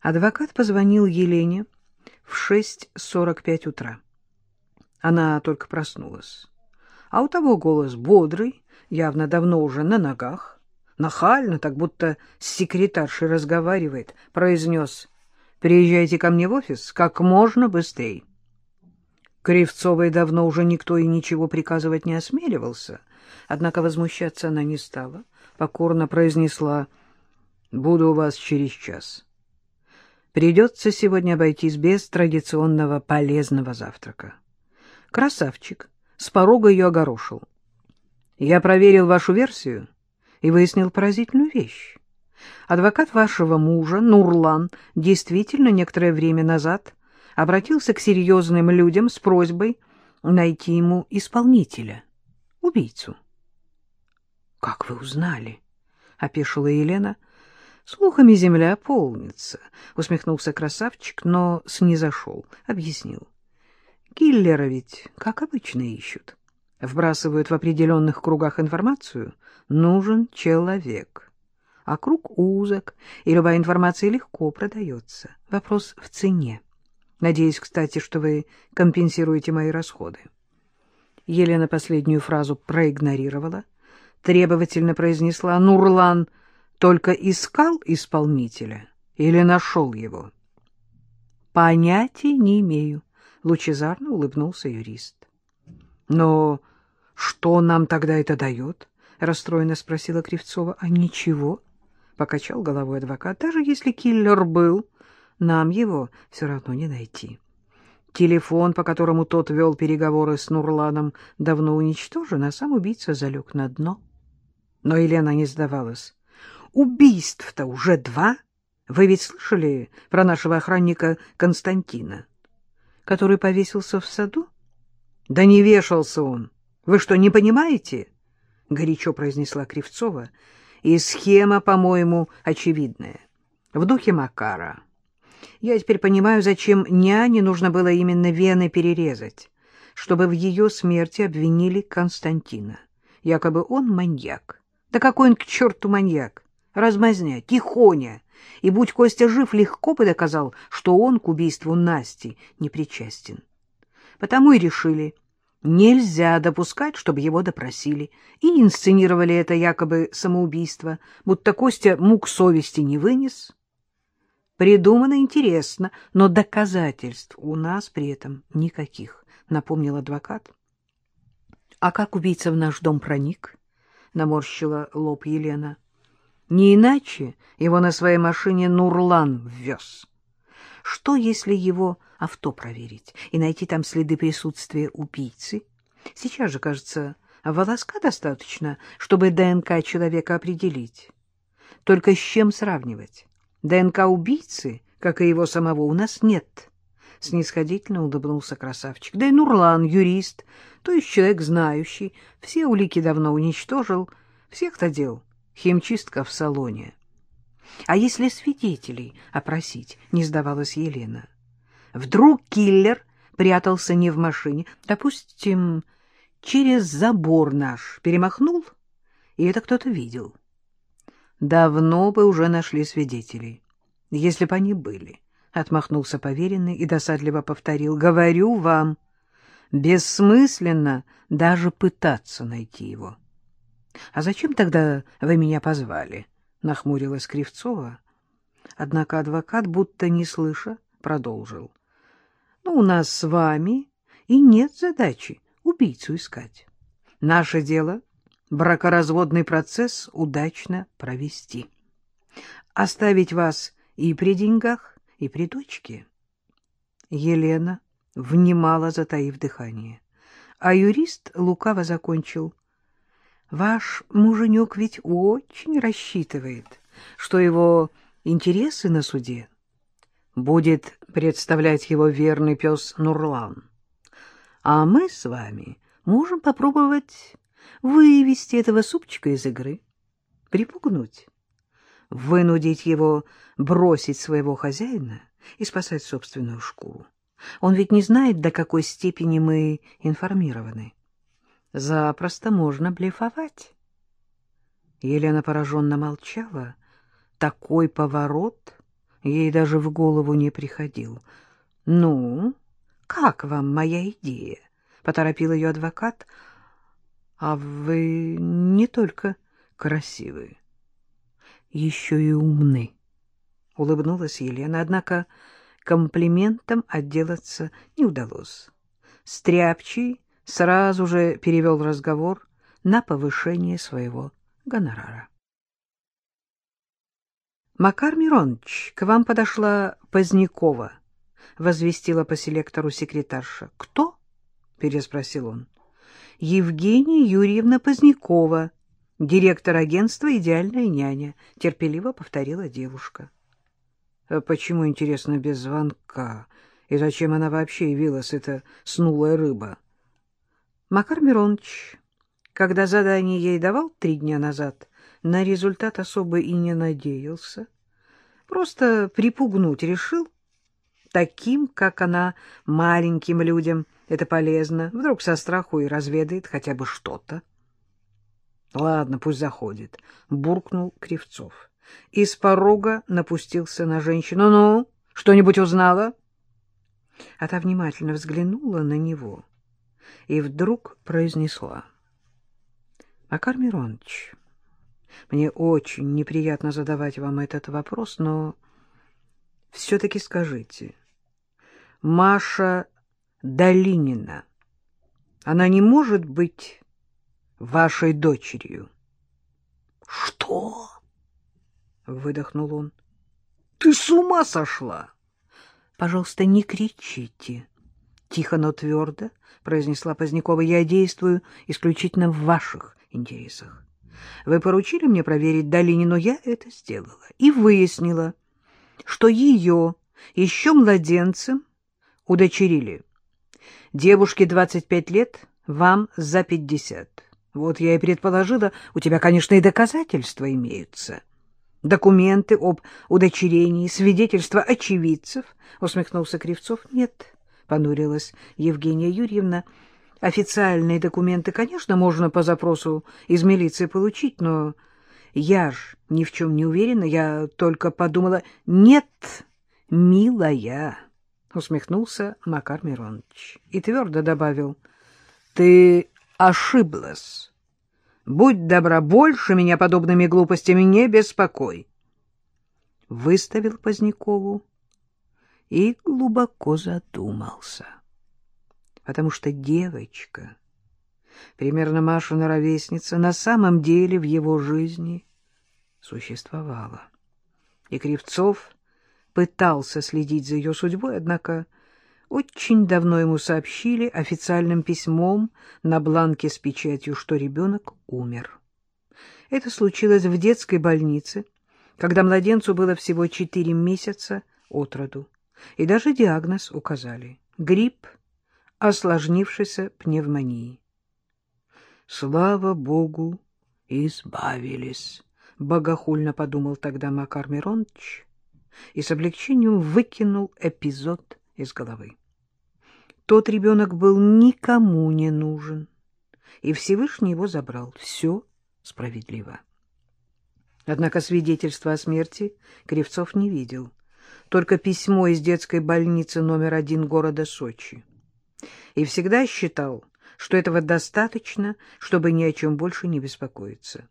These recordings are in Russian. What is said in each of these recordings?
Адвокат позвонил Елене в 6.45 утра. Она только проснулась. А у того голос бодрый, явно давно уже на ногах, нахально, так будто с секретаршей разговаривает, произнес «Приезжайте ко мне в офис как можно быстрее». Кривцовой давно уже никто и ничего приказывать не осмеливался, однако возмущаться она не стала, покорно произнесла «Буду у вас через час». Придется сегодня обойтись без традиционного полезного завтрака. Красавчик с порога ее огорошил. Я проверил вашу версию и выяснил поразительную вещь. Адвокат вашего мужа, Нурлан, действительно некоторое время назад обратился к серьезным людям с просьбой найти ему исполнителя, убийцу. — Как вы узнали? — опешила Елена. — Слухами земля полнится, — усмехнулся красавчик, но снизошел, объяснил. — Киллера ведь, как обычно, ищут. Вбрасывают в определенных кругах информацию. Нужен человек. А круг узок, и любая информация легко продается. Вопрос в цене. Надеюсь, кстати, что вы компенсируете мои расходы. Елена последнюю фразу проигнорировала, требовательно произнесла «Нурлан только искал исполнителя или нашел его?» «Понятия не имею», — лучезарно улыбнулся юрист. «Но что нам тогда это дает?» — расстроенно спросила Кривцова. «А ничего», — покачал головой адвокат. «Даже если киллер был, нам его все равно не найти. Телефон, по которому тот вел переговоры с Нурланом, давно уничтожен, а сам убийца залег на дно». Но Елена не сдавалась. «Убийств-то уже два. Вы ведь слышали про нашего охранника Константина, который повесился в саду?» Да не вешался он. Вы что, не понимаете? — горячо произнесла Кривцова. И схема, по-моему, очевидная. В духе Макара. Я теперь понимаю, зачем няне нужно было именно вены перерезать, чтобы в ее смерти обвинили Константина. Якобы он маньяк. Да какой он к черту маньяк? Размазня, тихоня. И будь Костя жив, легко бы доказал, что он к убийству Насти не причастен. Потому и решили, нельзя допускать, чтобы его допросили, и инсценировали это якобы самоубийство, будто Костя мук совести не вынес. Придумано интересно, но доказательств у нас при этом никаких, напомнил адвокат. — А как убийца в наш дом проник? — наморщила лоб Елена. — Не иначе его на своей машине Нурлан ввез. Что, если его авто проверить и найти там следы присутствия убийцы? Сейчас же, кажется, волоска достаточно, чтобы ДНК человека определить. Только с чем сравнивать? ДНК убийцы, как и его самого, у нас нет. Снисходительно улыбнулся красавчик. Да и Нурлан, юрист, то есть человек знающий, все улики давно уничтожил, всех-то дел, химчистка в салоне. А если свидетелей опросить, не сдавалась Елена. Вдруг киллер прятался не в машине, допустим, через забор наш перемахнул, и это кто-то видел. Давно бы уже нашли свидетелей, если бы они были, — отмахнулся поверенный и досадливо повторил. — Говорю вам, бессмысленно даже пытаться найти его. — А зачем тогда вы меня позвали? —— нахмурилась Кривцова. Однако адвокат, будто не слыша, продолжил. — Ну, у нас с вами и нет задачи убийцу искать. Наше дело — бракоразводный процесс удачно провести. Оставить вас и при деньгах, и при дочке. Елена внимала, затаив дыхание. А юрист лукаво закончил — Ваш муженек ведь очень рассчитывает, что его интересы на суде будет представлять его верный пес Нурлан. А мы с вами можем попробовать вывести этого супчика из игры, припугнуть, вынудить его бросить своего хозяина и спасать собственную шкуру. Он ведь не знает, до какой степени мы информированы. Запросто можно блефовать. Елена пораженно молчала. Такой поворот ей даже в голову не приходил. — Ну, как вам моя идея? — поторопил ее адвокат. — А вы не только красивы, еще и умны, — улыбнулась Елена. Однако комплиментом отделаться не удалось. Стряпчий сразу же перевел разговор на повышение своего гонорара. — Макар Миронович, к вам подошла Позднякова, — возвестила по селектору секретарша. — Кто? — переспросил он. — Евгения Юрьевна Позднякова, директор агентства «Идеальная няня», — терпеливо повторила девушка. — Почему, интересно, без звонка? И зачем она вообще явилась, эта снулая рыба? Макар Миронович, когда задание ей давал три дня назад, на результат особо и не надеялся. Просто припугнуть решил. Таким, как она, маленьким людям это полезно. Вдруг со страху и разведает хотя бы что-то. — Ладно, пусть заходит, — буркнул Кривцов. И с порога напустился на женщину. — Ну, что-нибудь узнала? А та внимательно взглянула на него и вдруг произнесла. — Макар Миронович, мне очень неприятно задавать вам этот вопрос, но все-таки скажите, Маша Долинина, она не может быть вашей дочерью? — Что? — выдохнул он. — Ты с ума сошла? — Пожалуйста, не кричите. Тихо, но твердо произнесла Позднякова. — Я действую исключительно в ваших интересах. Вы поручили мне проверить Долини, но я это сделала и выяснила, что ее еще младенцем удочерили. Девушке 25 лет, вам за 50. Вот я и предположила, у тебя, конечно, и доказательства имеются. Документы об удочерении, свидетельства очевидцев, усмехнулся Кривцов. Нет, понурилась Евгения Юрьевна, — Официальные документы, конечно, можно по запросу из милиции получить, но я ж ни в чем не уверена, я только подумала... Нет, милая, усмехнулся Макар Миронович и твердо добавил, ты ошиблась. Будь добра, больше меня подобными глупостями не беспокой. Выставил Позднякову и глубоко задумался потому что девочка, примерно Машина ровесница, на самом деле в его жизни существовала. И Кривцов пытался следить за ее судьбой, однако очень давно ему сообщили официальным письмом на бланке с печатью, что ребенок умер. Это случилось в детской больнице, когда младенцу было всего четыре месяца от роду, и даже диагноз указали — грипп осложнившейся пневмонии. Слава Богу, избавились, богохульно подумал тогда Макар Миронович и с облегчением выкинул эпизод из головы. Тот ребенок был никому не нужен, и Всевышний его забрал. Все справедливо. Однако свидетельства о смерти Кривцов не видел, только письмо из детской больницы номер один города Сочи и всегда считал, что этого достаточно, чтобы ни о чем больше не беспокоиться.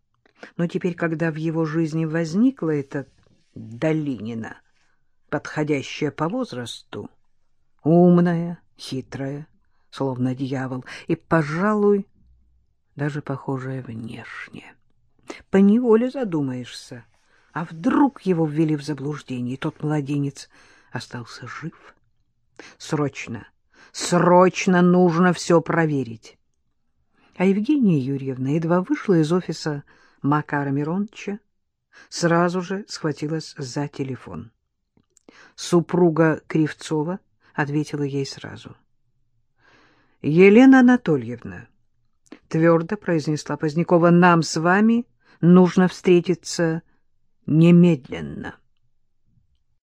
Но теперь, когда в его жизни возникла эта Долинина, подходящая по возрасту, умная, хитрая, словно дьявол, и, пожалуй, даже похожая внешне. Поневоле задумаешься, а вдруг его ввели в заблуждение, и тот младенец остался жив? Срочно! Срочно нужно все проверить. А Евгения Юрьевна едва вышла из офиса Макара Мироновича, сразу же схватилась за телефон. Супруга Кривцова ответила ей сразу. — Елена Анатольевна, — твердо произнесла Позднякова, — нам с вами нужно встретиться немедленно. —